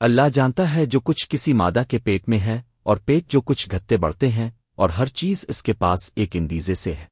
اللہ جانتا ہے جو کچھ کسی مادہ کے پیٹ میں ہے اور پیٹ جو کچھ گھتے بڑھتے ہیں اور ہر چیز اس کے پاس ایک اندیزے سے ہے۔